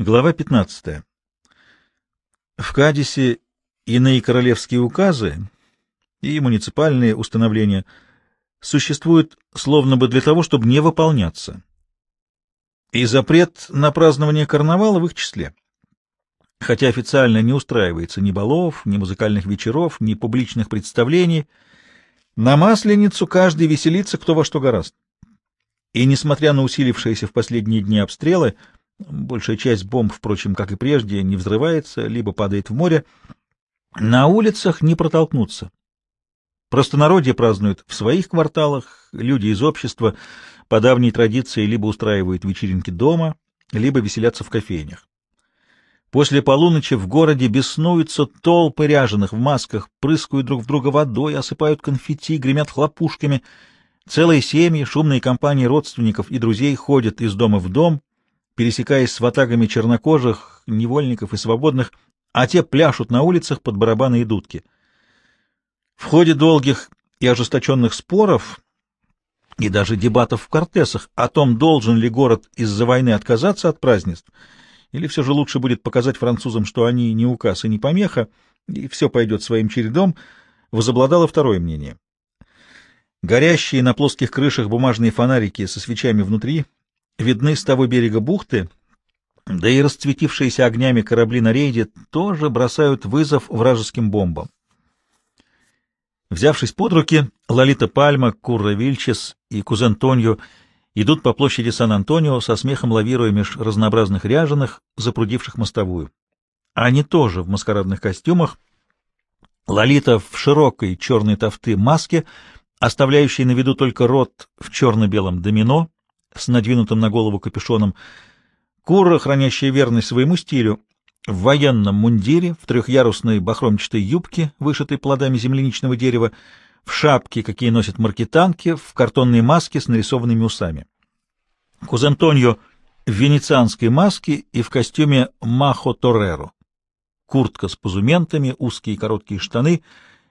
Глава 15. В Кадисе иные королевские указы и муниципальные установления существуют словно бы для того, чтобы не выполняться. И запрет на празднование карнавала в их числе. Хотя официально не устраивается ни балов, ни музыкальных вечеров, ни публичных представлений, на Масленицу каждый веселится кто во что гораст. И несмотря на усилившиеся в последние дни обстрелы, большая часть бомб, впрочем, как и прежде, не взрывается, либо падает в море, на улицах не протолкнуться. Простонародье празднуют в своих кварталах, люди из общества по давней традиции либо устраивают вечеринки дома, либо веселятся в кофейнях. После полуночи в городе беснуются толпы ряженых в масках, прыскают друг в друга водой, осыпают конфетти, гремят хлопушками. Целые семьи, шумные компании родственников и друзей ходят из дома в дом, пересекаясь с ватагами чернокожих, невольников и свободных, а те пляшут на улицах под барабаны и дудки. В ходе долгих и ожесточенных споров и даже дебатов в Кортесах о том, должен ли город из-за войны отказаться от празднеств, или все же лучше будет показать французам, что они не указ и не помеха, и все пойдет своим чередом, возобладало второе мнение. Горящие на плоских крышах бумажные фонарики со свечами внутри видны с того берега бухты, да и расцветившиеся огнями корабли на рейде тоже бросают вызов вражеским бомбам. Взявшись под руки, Лолита Пальма, Курра Вильчес и кузен Тонью идут по площади Сан-Антонио со смехом лавируя меж разнообразных ряженых, запрудивших мостовую. Они тоже в маскарадных костюмах. Лолита в широкой черной тофты маске, оставляющей на виду только рот в черно-белом домино с надвинутым на голову капюшоном, Кура, хранящая верность своему стилю, в военном мундире, в трехъярусной бахромчатой юбке, вышитой плодами земляничного дерева, в шапке, какие носят маркетанки, в картонной маске с нарисованными усами. Кузен Тоньо в венецианской маске и в костюме Махо Тореро. Куртка с пузументами, узкие короткие штаны,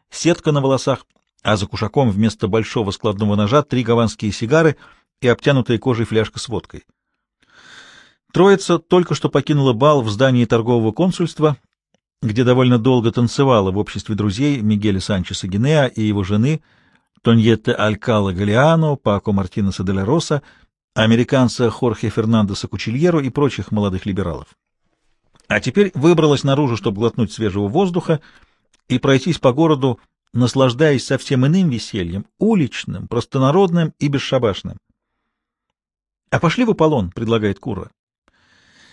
сетка на волосах, а за кушаком вместо большого складного ножа три гаванские сигары и обтянутая кожей фляжка с водкой. Троица только что покинула бал в здании торгового консульства, где довольно долго танцевала в обществе друзей Мигеля Санчеса Гинеа и его жены Тоньетте Алькала Галиано, Пако Мартинеса де Роса, американца Хорхе Фернандеса Кучильеро и прочих молодых либералов. А теперь выбралась наружу, чтобы глотнуть свежего воздуха и пройтись по городу, наслаждаясь совсем иным весельем, уличным, простонародным и бесшабашным. — А пошли в Аполлон, — предлагает Кура.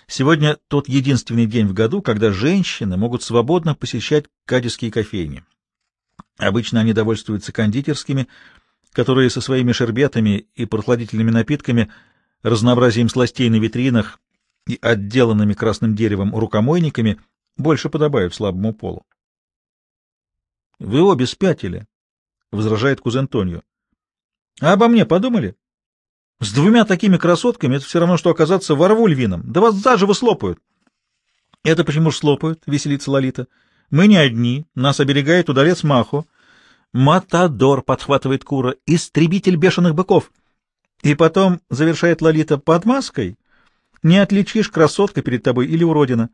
Сегодня тот единственный день в году, когда женщины могут свободно посещать кадисские кофейни. Обычно они довольствуются кондитерскими, которые со своими шербетами и прохладительными напитками, разнообразием сластей на витринах и отделанными красным деревом рукомойниками больше подобают слабому полу. — Вы обе спятили, — возражает кузен Тонью. — А обо мне подумали? С двумя такими красотками это все равно, что оказаться во рву львином. Да вас заживо слопают. — Это почему ж слопают? — веселится Лолита. — Мы не одни. Нас оберегает удалец Махо. Матадор, — подхватывает Кура, — истребитель бешеных быков. И потом, — завершает Лолита, — под маской не отличишь, красотка перед тобой или уродина.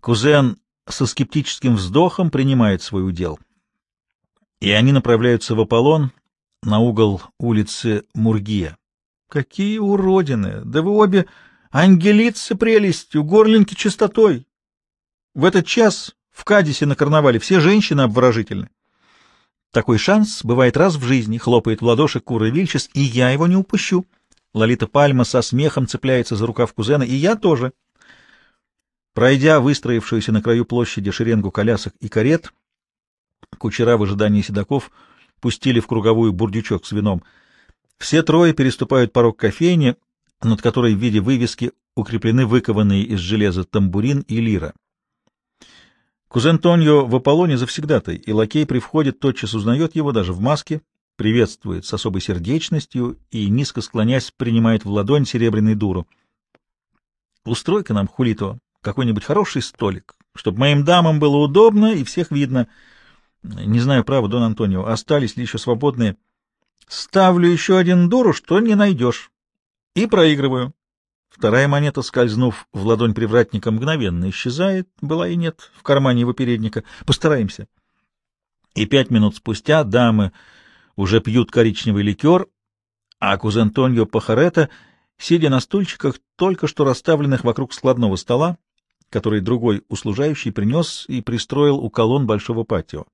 Кузен со скептическим вздохом принимает свой удел. И они направляются в Аполлон на угол улицы Мургия. Какие уродины! Да вы обе ангелицы прелестью, горлинки чистотой. В этот час в Кадисе на карнавале все женщины обворожительны. Такой шанс бывает раз в жизни, хлопает в ладоши Кура Вильчес, и я его не упущу. Лолита Пальма со смехом цепляется за рукав кузена, и я тоже. Пройдя выстроившуюся на краю площади шеренгу колясок и карет, кучера в ожидании седаков пустили в круговую бурдючок с вином — все трое переступают порог кофейни, над которой в виде вывески укреплены выкованные из железа тамбурин и лира. Кузен Тоньо в Аполлоне завсегдатай, и лакей при входе тотчас узнает его даже в маске, приветствует с особой сердечностью и, низко склонясь, принимает в ладонь серебряный дуру. «Устрой-ка нам, Хулито, какой-нибудь хороший столик, чтобы моим дамам было удобно и всех видно. Не знаю, право, Дон Антонио, остались ли еще свободные...» Ставлю еще один дуру, что не найдешь. И проигрываю. Вторая монета, скользнув в ладонь привратника, мгновенно исчезает, была и нет, в кармане его передника. Постараемся. И пять минут спустя дамы уже пьют коричневый ликер, а кузен Тоньо Пахарета, сидя на стульчиках, только что расставленных вокруг складного стола, который другой услужающий принес и пристроил у колонн большого патио.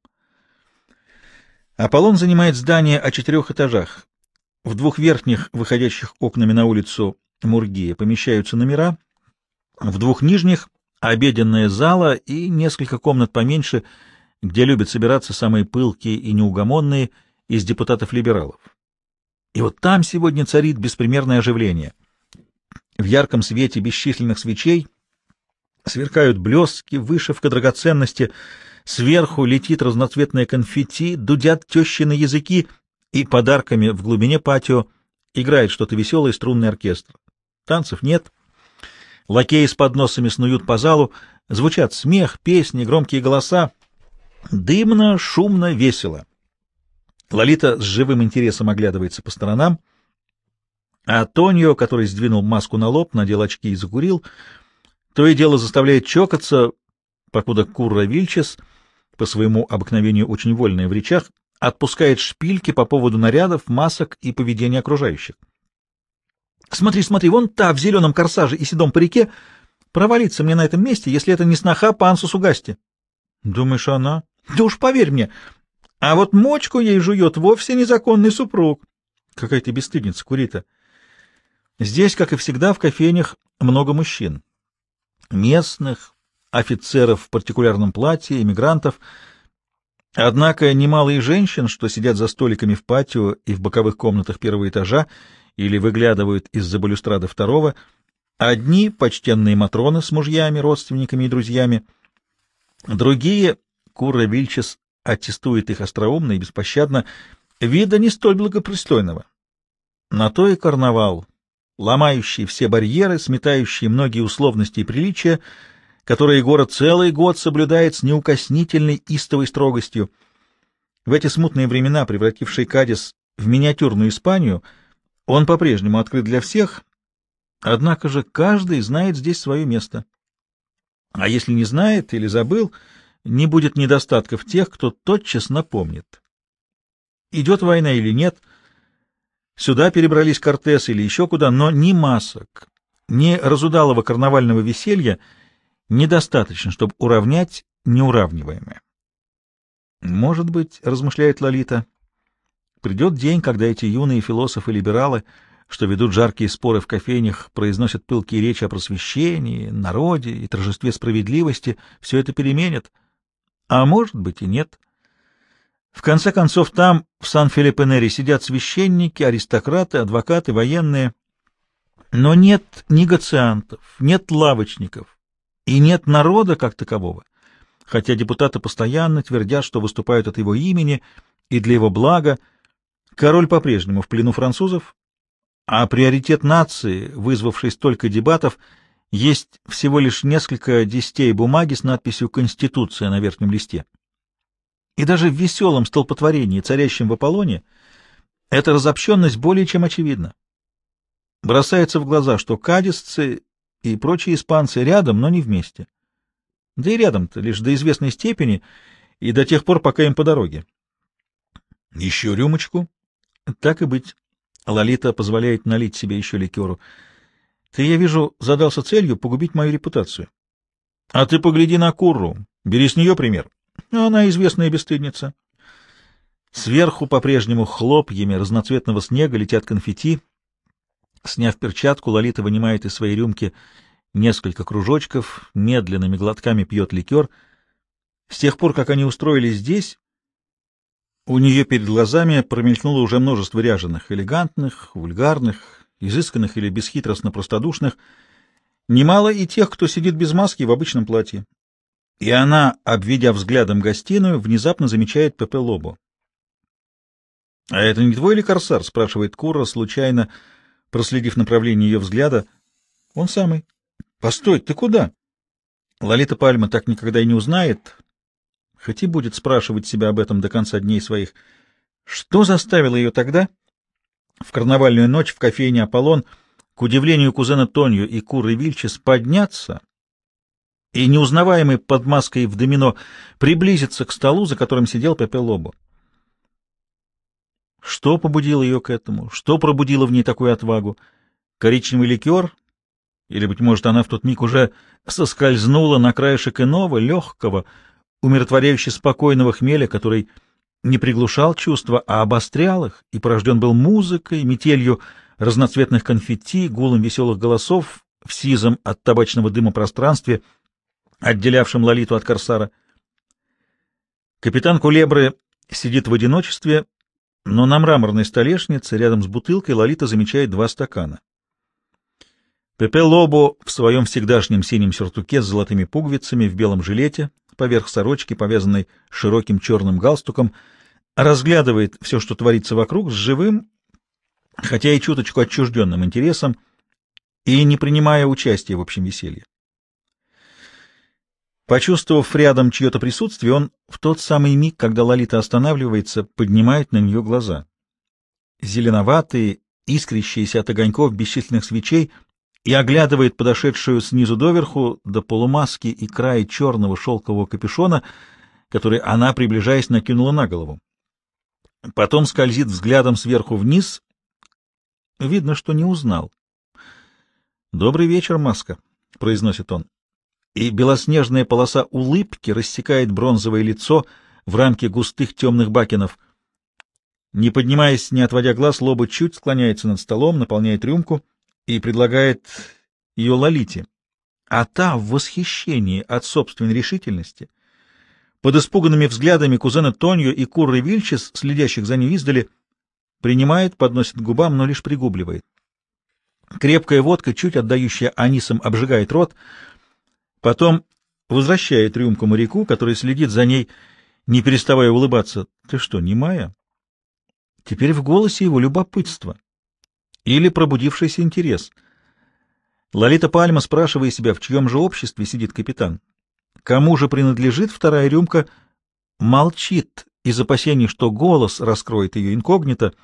Аполлон занимает здание о четырех этажах. В двух верхних, выходящих окнами на улицу Мургия, помещаются номера, в двух нижних — обеденная зала и несколько комнат поменьше, где любят собираться самые пылкие и неугомонные из депутатов-либералов. И вот там сегодня царит беспримерное оживление. В ярком свете бесчисленных свечей сверкают блестки, вышивка, драгоценности — Сверху летит разноцветное конфетти, дудят тещины языки, и подарками в глубине патио играет что-то веселое струнный оркестр. Танцев нет. Лакеи с подносами снуют по залу, звучат смех, песни, громкие голоса. Дымно, шумно, весело. Лолита с живым интересом оглядывается по сторонам, а Тонио, который сдвинул маску на лоб, надел очки и закурил, то и дело заставляет чокаться, покуда Курра Вильчес — по своему обыкновению очень вольная в речах, отпускает шпильки по поводу нарядов, масок и поведения окружающих. «Смотри, смотри, вон та в зеленом корсаже и седом парике провалится мне на этом месте, если это не сноха Пансу Сугасти». «Думаешь, она?» «Да уж поверь мне, а вот мочку ей жует вовсе незаконный супруг». «Какая ты бесстыдница, Курита!» Здесь, как и всегда, в кофейнях много мужчин. Местных, офицеров в партикулярном платье, иммигрантов. Однако немало и женщин, что сидят за столиками в патио и в боковых комнатах первого этажа или выглядывают из-за балюстрады второго. Одни — почтенные матроны с мужьями, родственниками и друзьями. Другие — Кура Вильчес аттестует их остроумно и беспощадно, вида не столь благопристойного. На то и карнавал, ломающий все барьеры, сметающий многие условности и приличия — которые город целый год соблюдает с неукоснительной истовой строгостью. В эти смутные времена, превратившие Кадис в миниатюрную Испанию, он по-прежнему открыт для всех, однако же каждый знает здесь свое место. А если не знает или забыл, не будет недостатков тех, кто тотчас напомнит. Идет война или нет, сюда перебрались Кортес или еще куда, но ни масок, ни разудалого карнавального веселья — недостаточно, чтобы уравнять неуравниваемое. Может быть, размышляет Лолита, придет день, когда эти юные философы-либералы, что ведут жаркие споры в кофейнях, произносят пылкие речи о просвещении, народе и торжестве справедливости, все это переменят. А может быть и нет. В конце концов, там, в Сан-Филиппенере, сидят священники, аристократы, адвокаты, военные. Но нет негациантов, нет лавочников, и нет народа как такового, хотя депутаты постоянно твердят, что выступают от его имени и для его блага. Король по-прежнему в плену французов, а приоритет нации, вызвавший столько дебатов, есть всего лишь несколько десятей бумаги с надписью «Конституция» на верхнем листе. И даже в веселом столпотворении, царящем в Аполлоне, эта разобщенность более чем очевидна. Бросается в глаза, что кадисцы и прочие испанцы рядом, но не вместе. Да и рядом-то лишь до известной степени и до тех пор, пока им по дороге. Еще рюмочку? Так и быть. Лолита позволяет налить себе еще ликеру. Ты, я вижу, задался целью погубить мою репутацию. А ты погляди на Курру, бери с нее пример. Она известная бесстыдница. Сверху по-прежнему хлопьями разноцветного снега летят конфетти, Сняв перчатку, Лолита вынимает из своей рюмки несколько кружочков, медленными глотками пьет ликер. С тех пор, как они устроились здесь, у нее перед глазами промелькнуло уже множество ряженых, элегантных, вульгарных, изысканных или бесхитростно простодушных, немало и тех, кто сидит без маски в обычном платье. И она, обведя взглядом гостиную, внезапно замечает Пепе Лобо. — А это не твой ли корсар? — спрашивает Кура, случайно проследив направление ее взгляда. — Он самый. — Постой, ты куда? Лолита Пальма так никогда и не узнает, хоть и будет спрашивать себя об этом до конца дней своих. Что заставило ее тогда, в карнавальную ночь в кофейне «Аполлон», к удивлению кузена Тонью и Куры Вильчес, подняться и, неузнаваемый под маской в домино, приблизиться к столу, за которым сидел Пепе Лобо. Что побудило ее к этому? Что пробудило в ней такую отвагу? Коричневый ликер? Или, быть может, она в тот миг уже соскользнула на краешек иного, легкого, умиротворяюще спокойного хмеля, который не приглушал чувства, а обострял их, и порожден был музыкой, метелью разноцветных конфетти, гулом веселых голосов в сизом от табачного дыма пространстве, отделявшем Лолиту от Корсара. Капитан Кулебры сидит в одиночестве, но на мраморной столешнице рядом с бутылкой Лолита замечает два стакана. Пепе Лобо в своем всегдашнем синем сюртуке с золотыми пуговицами в белом жилете, поверх сорочки, повязанной широким черным галстуком, разглядывает все, что творится вокруг, с живым, хотя и чуточку отчужденным интересом, и не принимая участия в общем веселье. Почувствовав рядом чье-то присутствие, он в тот самый миг, когда Лолита останавливается, поднимает на нее глаза. Зеленоватые, искрящиеся от огоньков бесчисленных свечей, и оглядывает подошедшую снизу доверху до полумаски и края черного шелкового капюшона, который она, приближаясь, накинула на голову. Потом скользит взглядом сверху вниз. Видно, что не узнал. «Добрый вечер, маска», — произносит он. И белоснежная полоса улыбки рассекает бронзовое лицо в рамке густых темных бакенов. Не поднимаясь, не отводя глаз, Лоба чуть склоняется над столом, наполняет рюмку — и предлагает ее Лолите, а та в восхищении от собственной решительности, под испуганными взглядами кузена Тонью и Курры Вильчес, следящих за ней издали, принимает, подносит к губам, но лишь пригубливает. Крепкая водка, чуть отдающая анисом, обжигает рот, потом возвращает рюмку моряку, который следит за ней, не переставая улыбаться. — Ты что, не моя? Теперь в голосе его любопытство или пробудившийся интерес. Лолита Пальма, спрашивая себя, в чьем же обществе сидит капитан, кому же принадлежит вторая рюмка, молчит из опасений, что голос раскроет ее инкогнито,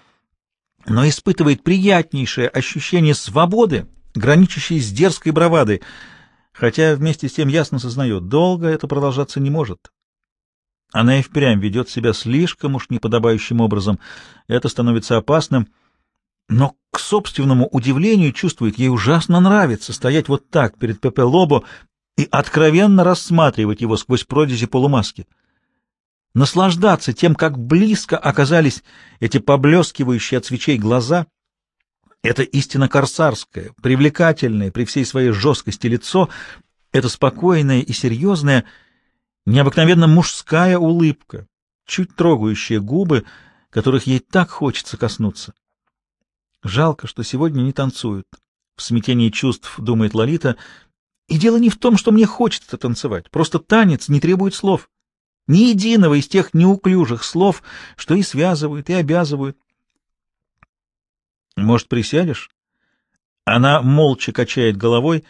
но испытывает приятнейшее ощущение свободы, граничащей с дерзкой бравадой, хотя вместе с тем ясно сознает, долго это продолжаться не может. Она и впрямь ведет себя слишком уж неподобающим образом, это становится опасным — но к собственному удивлению чувствует, ей ужасно нравится стоять вот так перед Пепе Лобо и откровенно рассматривать его сквозь прорези полумаски. Наслаждаться тем, как близко оказались эти поблескивающие от свечей глаза, это истинно корсарское, привлекательное при всей своей жесткости лицо, это спокойная и серьезная, необыкновенно мужская улыбка, чуть трогающая губы, которых ей так хочется коснуться. Жалко, что сегодня не танцуют. В смятении чувств думает Лолита. И дело не в том, что мне хочется танцевать. Просто танец не требует слов. Ни единого из тех неуклюжих слов, что и связывают, и обязывают. Может, присядешь? Она молча качает головой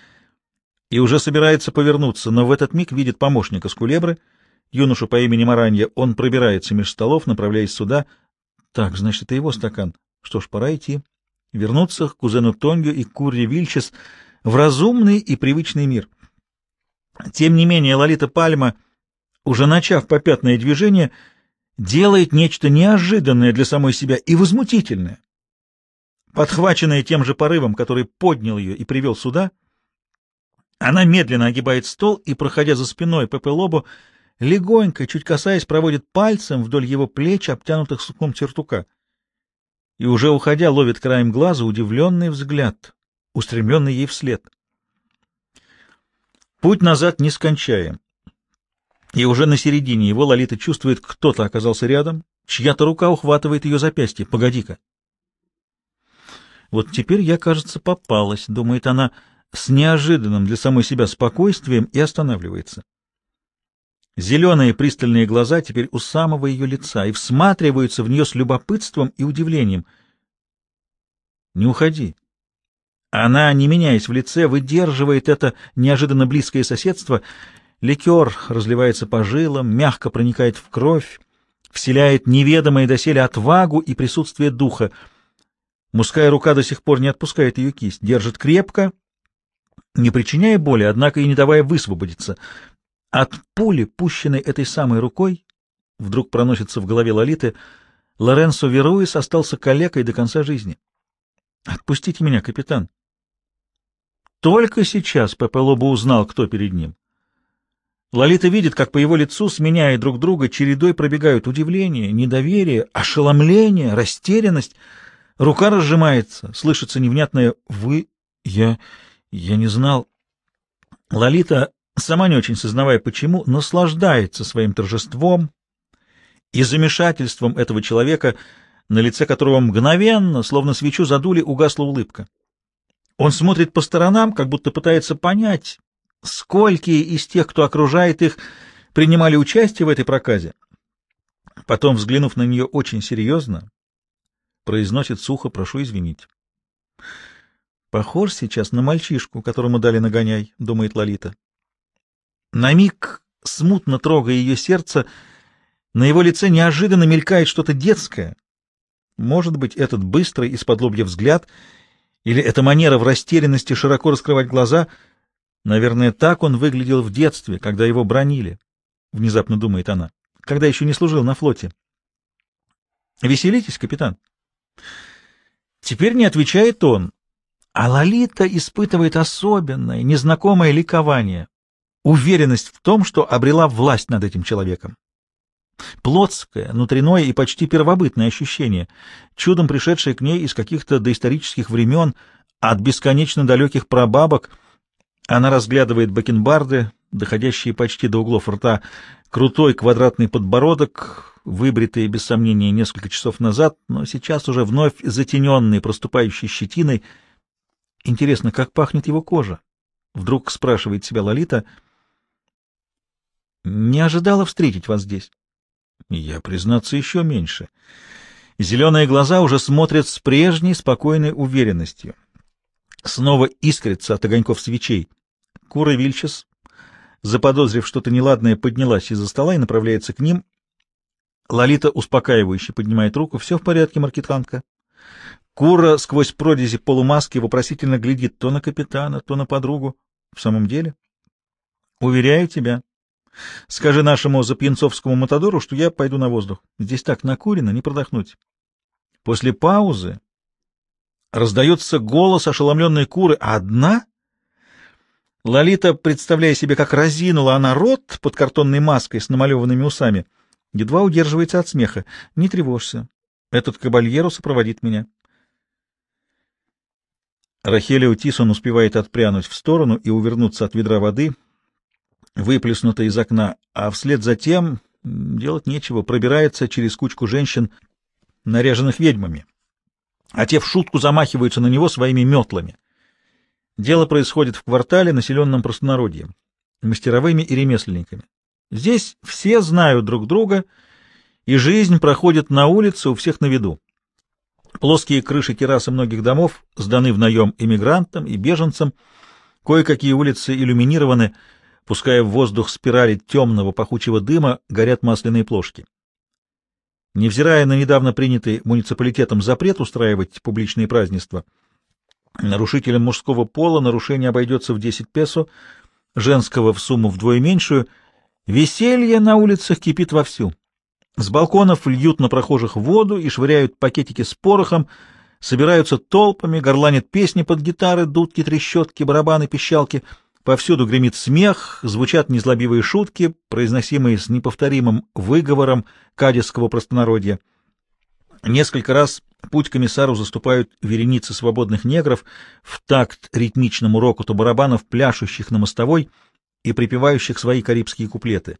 и уже собирается повернуться, но в этот миг видит помощника с кулебры, юношу по имени Маранья. Он пробирается меж столов, направляясь сюда. Так, значит, это его стакан. Что ж, пора идти вернуться к кузену Тонгю и Курре Вильчес в разумный и привычный мир. Тем не менее, Лолита Пальма, уже начав попятное движение, делает нечто неожиданное для самой себя и возмутительное. Подхваченная тем же порывом, который поднял ее и привел сюда, она медленно огибает стол и, проходя за спиной Пепе Лобо, легонько, чуть касаясь, проводит пальцем вдоль его плеч, обтянутых суком тертука и уже уходя ловит краем глаза удивленный взгляд, устремленный ей вслед. Путь назад нескончаем. И уже на середине его Лолита чувствует, кто-то оказался рядом, чья-то рука ухватывает ее запястье. Погоди-ка. Вот теперь я, кажется, попалась, думает она, с неожиданным для самой себя спокойствием и останавливается. Зеленые пристальные глаза теперь у самого ее лица и всматриваются в нее с любопытством и удивлением. «Не уходи». Она, не меняясь в лице, выдерживает это неожиданно близкое соседство. Ликер разливается по жилам, мягко проникает в кровь, вселяет неведомое доселе отвагу и присутствие духа. Мужская рука до сих пор не отпускает ее кисть, держит крепко, не причиняя боли, однако и не давая высвободиться. От пули, пущенной этой самой рукой, вдруг проносится в голове Лолиты, Лоренцо Веруис остался калекой до конца жизни. «Отпустите меня, капитан». Только сейчас Пепе Лобо узнал, кто перед ним. Лолита видит, как по его лицу, сменяя друг друга, чередой пробегают удивление, недоверие, ошеломление, растерянность. Рука разжимается, слышится невнятное «Вы... я... я не знал...» Лолита, сама не очень сознавая почему, наслаждается своим торжеством и замешательством этого человека, на лице которого мгновенно, словно свечу задули, угасла улыбка. Он смотрит по сторонам, как будто пытается понять, Сколькие из тех, кто окружает их, принимали участие в этой проказе? Потом, взглянув на нее очень серьезно, произносит сухо «прошу извинить». «Похож сейчас на мальчишку, которому дали нагоняй», — думает Лолита. На миг, смутно трогая ее сердце, на его лице неожиданно мелькает что-то детское. Может быть, этот быстрый из-под лобья взгляд или эта манера в растерянности широко раскрывать глаза — Наверное, так он выглядел в детстве, когда его бронили, — внезапно думает она, — когда еще не служил на флоте. Веселитесь, капитан. Теперь не отвечает он, а Лолита испытывает особенное, незнакомое ликование, уверенность в том, что обрела власть над этим человеком. Плотское, внутреннее и почти первобытное ощущение, чудом пришедшее к ней из каких-то доисторических времен, от бесконечно далеких прабабок — она разглядывает бакенбарды, доходящие почти до углов рта, крутой квадратный подбородок, выбритый, без сомнения, несколько часов назад, но сейчас уже вновь затененный проступающей щетиной. Интересно, как пахнет его кожа? Вдруг спрашивает себя Лолита. Не ожидала встретить вас здесь. Я, признаться, еще меньше. Зеленые глаза уже смотрят с прежней спокойной уверенностью снова искрится от огоньков свечей. Кура Вильчес, заподозрив что-то неладное, поднялась из-за стола и направляется к ним. Лолита успокаивающе поднимает руку. «Все в порядке, маркетанка». Кура сквозь прорези полумаски вопросительно глядит то на капитана, то на подругу. В самом деле? Уверяю тебя. Скажи нашему запьянцовскому мотодору, что я пойду на воздух. Здесь так накурено, не продохнуть. После паузы Раздается голос ошеломленной куры. «Одна?» Лолита, представляя себе, как разинула она рот под картонной маской с намалеванными усами, едва удерживается от смеха. «Не тревожься. Этот кабальеру сопроводит меня». Рахелио Тисон успевает отпрянуть в сторону и увернуться от ведра воды, выплеснутой из окна, а вслед за тем, делать нечего, пробирается через кучку женщин, наряженных ведьмами а те в шутку замахиваются на него своими метлами. Дело происходит в квартале, населенном простонародьем, мастеровыми и ремесленниками. Здесь все знают друг друга, и жизнь проходит на улице у всех на виду. Плоские крыши террасы многих домов сданы в наем иммигрантам и беженцам, кое-какие улицы иллюминированы, пуская в воздух спирали темного пахучего дыма, горят масляные плошки. Невзирая на недавно принятый муниципалитетом запрет устраивать публичные празднества, нарушителям мужского пола нарушение обойдется в 10 песо, женского в сумму вдвое меньшую, веселье на улицах кипит вовсю. С балконов льют на прохожих воду и швыряют пакетики с порохом, собираются толпами, горланят песни под гитары, дудки, трещотки, барабаны, пищалки — Повсюду гремит смех, звучат незлобивые шутки, произносимые с неповторимым выговором кадисского простонародья. Несколько раз путь комиссару заступают вереницы свободных негров в такт ритмичному рокоту барабанов, пляшущих на мостовой и припевающих свои карибские куплеты.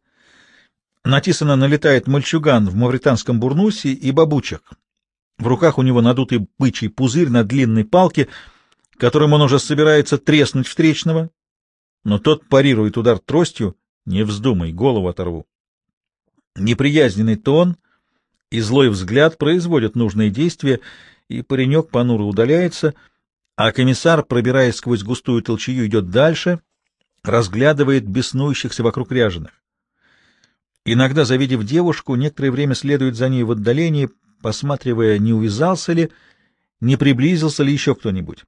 На Тисона налетает мальчуган в мавританском бурнусе и бабучек. В руках у него надутый бычий пузырь на длинной палке, которым он уже собирается треснуть встречного, но тот парирует удар тростью, не вздумай, голову оторву. Неприязненный тон и злой взгляд производят нужные действия, и паренек понуро удаляется, а комиссар, пробираясь сквозь густую толчую, идет дальше, разглядывает беснующихся вокруг ряженых. Иногда, завидев девушку, некоторое время следует за ней в отдалении, посматривая, не увязался ли, не приблизился ли еще кто-нибудь.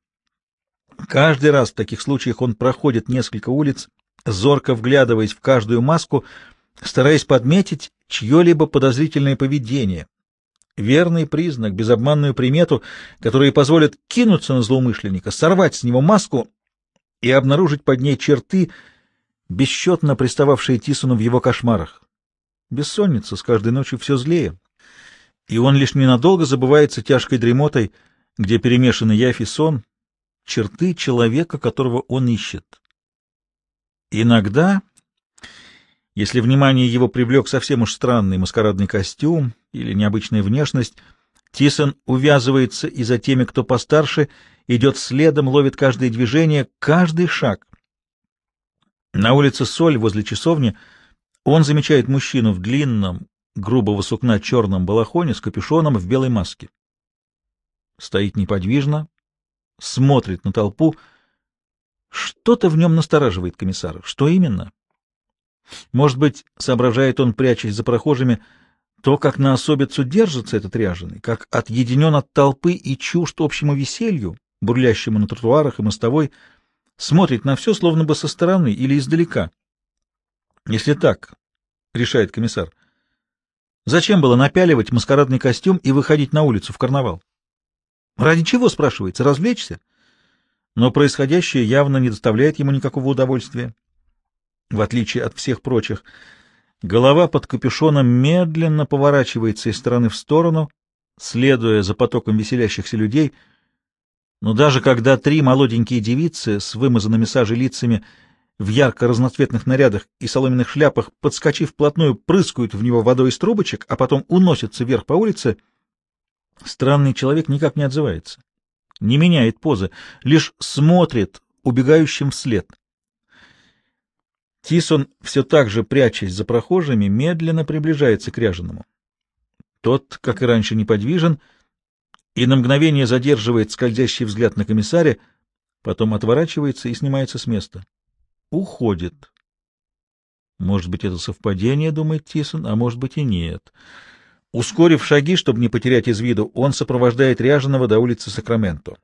Каждый раз в таких случаях он проходит несколько улиц, зорко вглядываясь в каждую маску, стараясь подметить чье-либо подозрительное поведение. Верный признак, безобманную примету, которая позволит кинуться на злоумышленника, сорвать с него маску и обнаружить под ней черты, бесчетно пристававшие Тисону в его кошмарах. Бессонница с каждой ночью все злее, и он лишь ненадолго забывается тяжкой дремотой, где перемешаны явь и сон, черты человека, которого он ищет. Иногда, если внимание его привлек совсем уж странный маскарадный костюм или необычная внешность, Тисон увязывается и за теми, кто постарше, идет следом, ловит каждое движение, каждый шаг. На улице Соль возле часовни он замечает мужчину в длинном, грубого сукна черном балахоне с капюшоном в белой маске. Стоит неподвижно, смотрит на толпу. Что-то в нем настораживает комиссара. Что именно? Может быть, соображает он, прячась за прохожими, то, как на особицу держится этот ряженый, как отъединен от толпы и чужд общему веселью, бурлящему на тротуарах и мостовой, смотрит на все, словно бы со стороны или издалека. Если так, — решает комиссар, — зачем было напяливать маскарадный костюм и выходить на улицу в карнавал? Ради чего, спрашивается, развлечься? Но происходящее явно не доставляет ему никакого удовольствия. В отличие от всех прочих, голова под капюшоном медленно поворачивается из стороны в сторону, следуя за потоком веселящихся людей. Но даже когда три молоденькие девицы с вымазанными сажей лицами в ярко-разноцветных нарядах и соломенных шляпах, подскочив вплотную, прыскают в него водой из трубочек, а потом уносятся вверх по улице — Странный человек никак не отзывается, не меняет позы, лишь смотрит убегающим вслед. Тисон, все так же прячась за прохожими, медленно приближается к ряженому. Тот, как и раньше, неподвижен и на мгновение задерживает скользящий взгляд на комиссаре, потом отворачивается и снимается с места. Уходит. Может быть, это совпадение, думает Тисон, а может быть и нет. Ускорив шаги, чтобы не потерять из виду, он сопровождает Ряженого до улицы Сакраменто.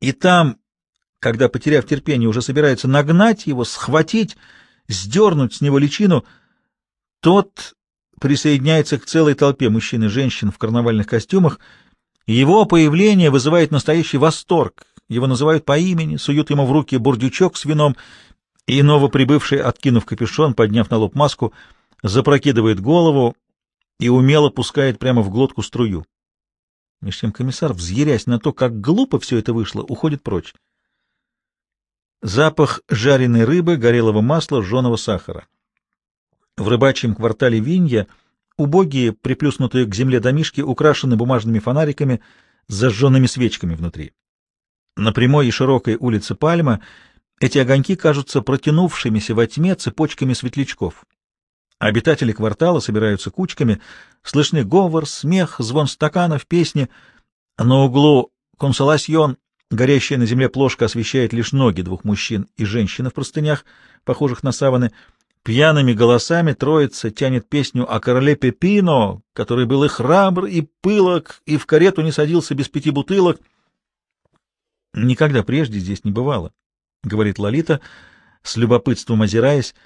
И там, когда, потеряв терпение, уже собирается нагнать его, схватить, сдернуть с него личину, тот присоединяется к целой толпе мужчин и женщин в карнавальных костюмах, и его появление вызывает настоящий восторг. Его называют по имени, суют ему в руки бурдючок с вином, и новоприбывший, откинув капюшон, подняв на лоб маску, запрокидывает голову, и умело пускает прямо в глотку струю. Меж тем комиссар, взъярясь на то, как глупо все это вышло, уходит прочь. Запах жареной рыбы, горелого масла, жженого сахара. В рыбачьем квартале Винья убогие, приплюснутые к земле домишки, украшены бумажными фонариками с зажженными свечками внутри. На прямой и широкой улице Пальма эти огоньки кажутся протянувшимися во тьме цепочками светлячков. Обитатели квартала собираются кучками, слышны говор, смех, звон стаканов, песни. На углу консоласьон горящая на земле плошка освещает лишь ноги двух мужчин и женщины в простынях, похожих на саваны. Пьяными голосами троица тянет песню о короле Пепино, который был и храбр, и пылок, и в карету не садился без пяти бутылок. «Никогда прежде здесь не бывало», — говорит Лолита, с любопытством озираясь, —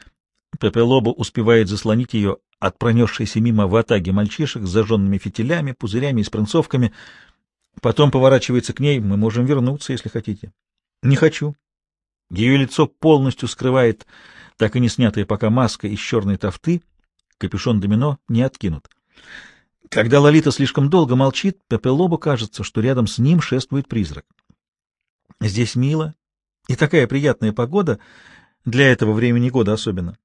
Пепелоба успевает заслонить ее от пронесшейся мимо ватаги мальчишек с зажженными фитилями, пузырями и спринцовками. Потом поворачивается к ней. Мы можем вернуться, если хотите. Не хочу. Ее лицо полностью скрывает так и не снятая пока маска из черной тофты. Капюшон домино не откинут. Когда Лолита слишком долго молчит, Пепелобу кажется, что рядом с ним шествует призрак. Здесь мило, и такая приятная погода, для этого времени года особенно.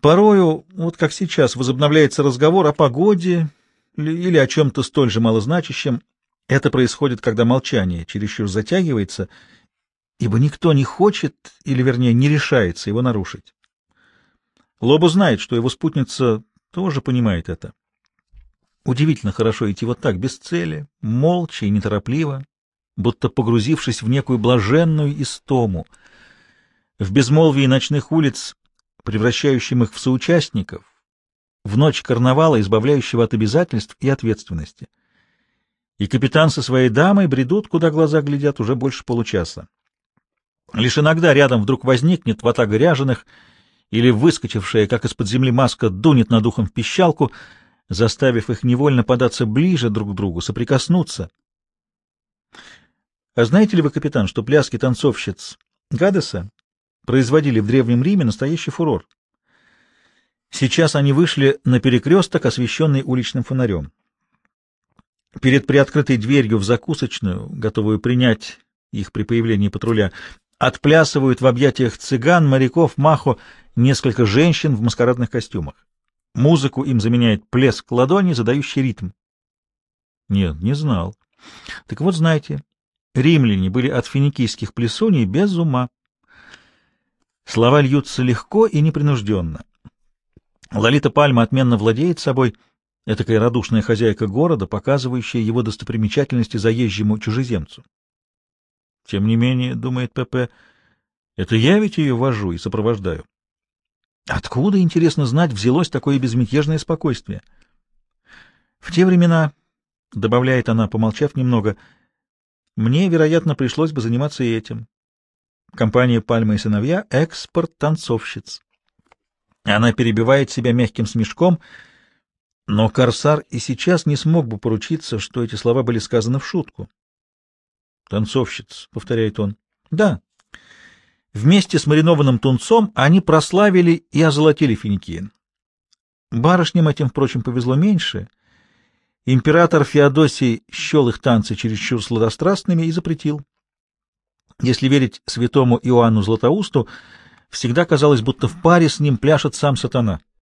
Порою, вот как сейчас, возобновляется разговор о погоде или о чем-то столь же малозначащем. Это происходит, когда молчание чересчур затягивается, ибо никто не хочет, или, вернее, не решается его нарушить. Лобу знает, что его спутница тоже понимает это. Удивительно хорошо идти вот так, без цели, молча и неторопливо, будто погрузившись в некую блаженную истому. В безмолвии ночных улиц превращающим их в соучастников, в ночь карнавала, избавляющего от обязательств и ответственности. и капитан со своей дамой бредут, куда глаза глядят, уже больше получаса. Лишь иногда рядом вдруг возникнет ватага ряженых, или выскочившая, как из-под земли маска, дунет над ухом в пищалку, заставив их невольно податься ближе друг к другу, соприкоснуться. А знаете ли вы, капитан, что пляски танцовщиц Гадеса производили в Древнем Риме настоящий фурор? Сейчас они вышли на перекресток, освещенный уличным фонарем. Перед приоткрытой дверью в закусочную, готовую принять их при появлении патруля, отплясывают в объятиях цыган, моряков, махо несколько женщин в маскарадных костюмах. Музыку им заменяет плеск ладони, задающий ритм. Нет, не знал. Так вот, знаете, римляне были от финикийских плесуней без ума. Слова льются легко и непринужденно. Лолита Пальма отменно владеет собой, этакая радушная хозяйка города, показывающая его достопримечательности заезжему чужеземцу. Тем не менее, думает ПП, это я ведь ее вожу и сопровождаю. Откуда, интересно знать, взялось такое безмятежное спокойствие? В те времена, — добавляет она, помолчав немного, — мне, вероятно, пришлось бы заниматься и этим. Компания «Пальма и сыновья» — экспорт танцовщиц. Она перебивает себя мягким смешком, но Корсар и сейчас не смог бы поручиться, что эти слова были сказаны в шутку. «Танцовщиц», — повторяет он. «Да». Вместе с маринованным тунцом они прославили и озолотили Финикиен. Барышням этим, впрочем, повезло меньше. Император Феодосий счел их танцы чересчур сладострастными и запретил. Если верить святому Иоанну Златоусту, всегда казалось, будто в паре с ним пляшет сам сатана.